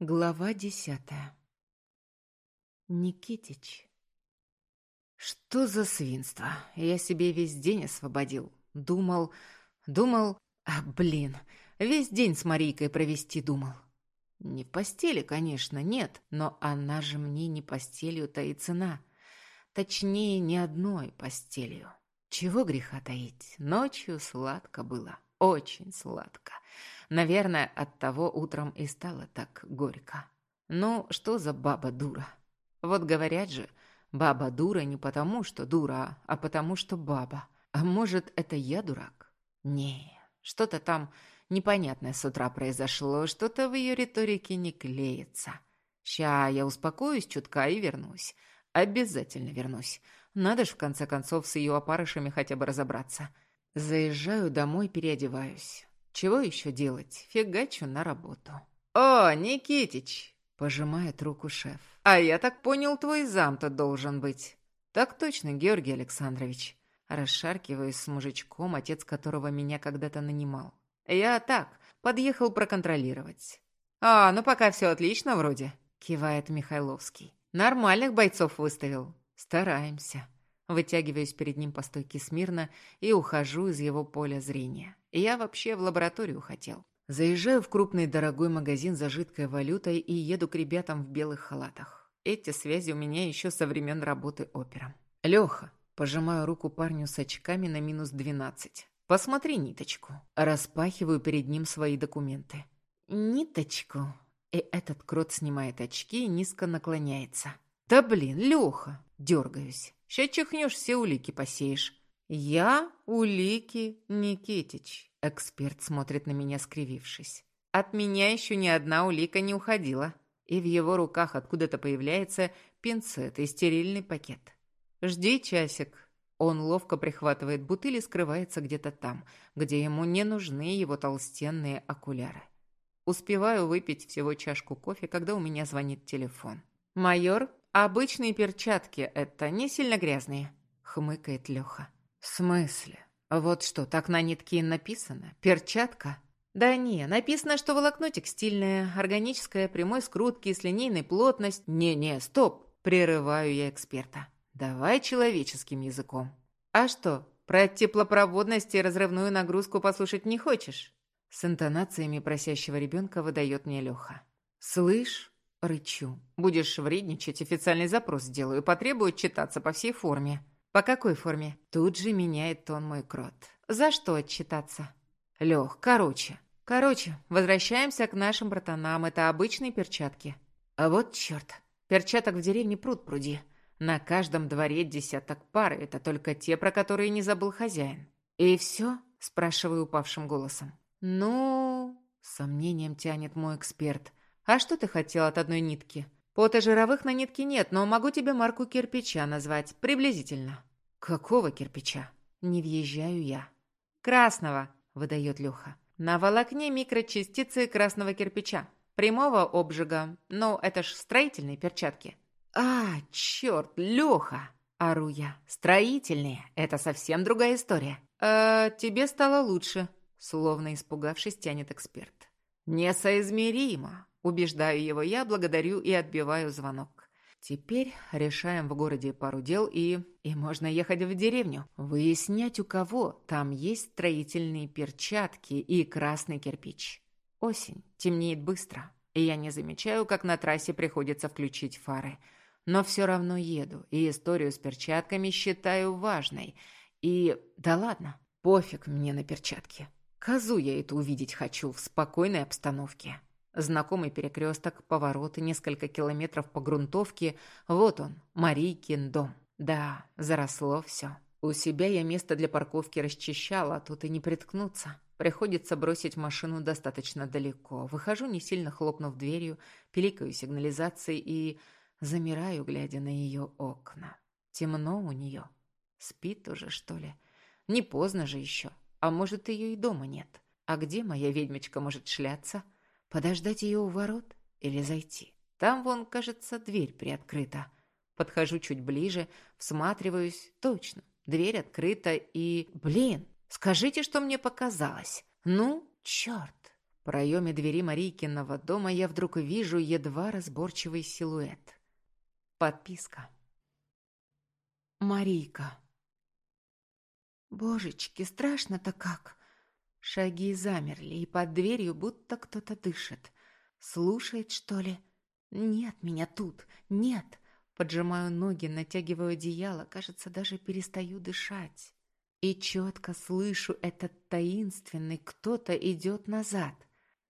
Глава десятая. Никитич. Что за свинство? Я себе весь день освободил. Думал, думал... А, блин, весь день с Марийкой провести думал. Не в постели, конечно, нет, но она же мне не постелью-то и цена. Точнее, не одной постелью. Чего греха таить, ночью сладко было, очень сладко. Наверное, от того утром и стало так горько. Ну, что за баба дура? Вот говорят же, баба дура не потому, что дура, а потому, что баба. А может, это я дурак? Не, что-то там непонятное с утра произошло, что-то в ее риторике не клеится. Ща я успокоюсь чутка и вернусь. Обязательно вернусь. Надо ж в конце концов с ее опарышами хотя бы разобраться. Заезжаю домой, переодеваюсь. Чего еще делать? Фигачу на работу. «О, Никитич!» — пожимает руку шеф. «А я так понял, твой зам-то должен быть». «Так точно, Георгий Александрович». Расшаркиваюсь с мужичком, отец которого меня когда-то нанимал. «Я так, подъехал проконтролировать». «А, ну пока все отлично вроде», — кивает Михайловский. «Нормальных бойцов выставил. Стараемся». Вытягиваюсь перед ним по стойке смирно и ухожу из его поля зрения. Я вообще в лабораторию хотел. Заезжаю в крупный дорогой магазин за жидкой валютой и еду к ребятам в белых халатах. Эти связи у меня еще со времен работы опером. Леха, пожимаю руку парню с очками на минус двенадцать. Посмотри ниточку. Распахиваю перед ним свои документы. Ниточку. И этот крот снимает очки и низко наклоняется. Да блин, Леха. Дергаюсь. Ща чихнешь, все улики посеешь. Я улики Никитич. Эксперт смотрит на меня, скривившись. От меня еще ни одна улика не уходила. И в его руках откуда-то появляется пинцет и стерильный пакет. «Жди часик». Он ловко прихватывает бутыль и скрывается где-то там, где ему не нужны его толстенные окуляры. Успеваю выпить всего чашку кофе, когда у меня звонит телефон. «Майор, обычные перчатки это не сильно грязные», — хмыкает Леха. «В смысле? Вот что, так на нитке написано? Перчатка?» «Да не, написано, что волокно текстильное, органическое, прямой скрутки, с линейной плотность...» «Не-не, стоп!» – прерываю я эксперта. «Давай человеческим языком». «А что, про теплопроводность и разрывную нагрузку послушать не хочешь?» С интонациями просящего ребенка выдает мне Леха. «Слышь?» – рычу. «Будешь вредничать, официальный запрос сделаю, потребую читаться по всей форме». «По какой форме?» Тут же меняет тон мой крот. «За что отчитаться?» «Лех, короче». «Короче, возвращаемся к нашим братанам. Это обычные перчатки». «А вот черт. Перчаток в деревне пруд пруди. На каждом дворе десяток пар. Это только те, про которые не забыл хозяин». «И все?» – спрашиваю упавшим голосом. «Ну...» – сомнением тянет мой эксперт. «А что ты хотел от одной нитки?» «Пота жировых на нитке нет, но могу тебе марку кирпича назвать. Приблизительно». «Какого кирпича?» «Не въезжаю я». «Красного», — выдает Леха. «На волокне микрочастицы красного кирпича. Прямого обжига. Но это ж строительные перчатки». «А, черт, Леха!» — ору я. «Строительные. Это совсем другая история». «Э, тебе стало лучше», — словно испугавшись, тянет эксперт. «Несоизмеримо», — убеждаю его я, благодарю и отбиваю звонок. Теперь решаем в городе пару дел и... И можно ехать в деревню. Выяснять, у кого там есть строительные перчатки и красный кирпич. Осень. Темнеет быстро. И я не замечаю, как на трассе приходится включить фары. Но все равно еду. И историю с перчатками считаю важной. И... Да ладно. Пофиг мне на перчатки. Козу я эту увидеть хочу в спокойной обстановке. Знакомый перекресток, повороты, несколько километров по грунтовке. Вот он, Марийкин дом. Да, заросло все. У себя я место для парковки расчищала, а тут и не приткнуться. Приходится бросить машину достаточно далеко. Выхожу, не сильно хлопнув дверью, пиликаю сигнализацией и замираю, глядя на ее окна. Темно у нее. Спит уже, что ли? Не поздно же еще. А может, ее и дома нет. А где моя ведьмочка может шляться? — Подождать ее у ворот или зайти? Там, вон, кажется, дверь приоткрыта. Подхожу чуть ближе, всматриваюсь. Точно, дверь открыта и... Блин, скажите, что мне показалось. Ну, черт. проеме двери Марийкиного дома я вдруг вижу едва разборчивый силуэт. Подписка. Марийка. Божечки, страшно-то как. Шаги замерли, и под дверью будто кто-то дышит. Слушает, что ли? Нет меня тут, нет. Поджимаю ноги, натягиваю одеяло, кажется, даже перестаю дышать. И четко слышу этот таинственный кто-то идет назад.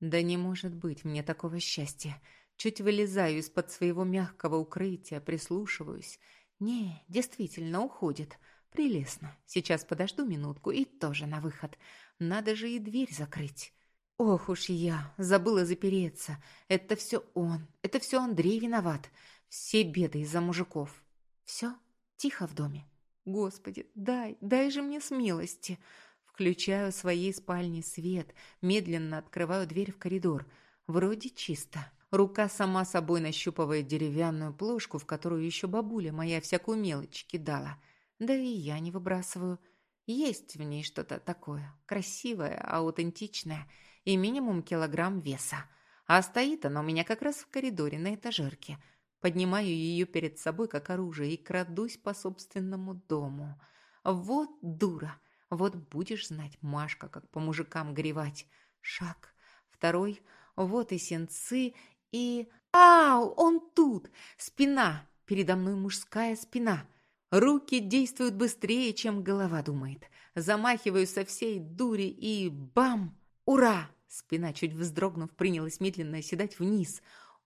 Да не может быть мне такого счастья. Чуть вылезаю из-под своего мягкого укрытия, прислушиваюсь. Не, действительно, уходит. Прелестно. Сейчас подожду минутку и тоже на выход. Надо же и дверь закрыть. Ох уж я, забыла запереться. Это все он, это все Андрей виноват. Все беды из-за мужиков. Все, тихо в доме. Господи, дай, дай же мне смелости. Включаю в своей спальне свет, медленно открываю дверь в коридор. Вроде чисто. Рука сама собой нащупывает деревянную плошку, в которую еще бабуля моя всякую мелочь кидала. Да и я не выбрасываю. Есть в ней что-то такое, красивое, аутентичное и минимум килограмм веса. А стоит она у меня как раз в коридоре на этажерке – Поднимаю ее перед собой как оружие и крадусь по собственному дому. Вот дура! Вот будешь знать, Машка, как по мужикам горевать. Шаг. Второй. Вот и сенцы, и... Ау! Он тут! Спина! Передо мной мужская спина. Руки действуют быстрее, чем голова думает. Замахиваю со всей дури и... Бам! Ура! Спина, чуть вздрогнув, принялась медленно оседать вниз.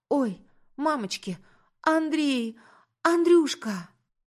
«Ой, мамочки, Андрей! Андрюшка!»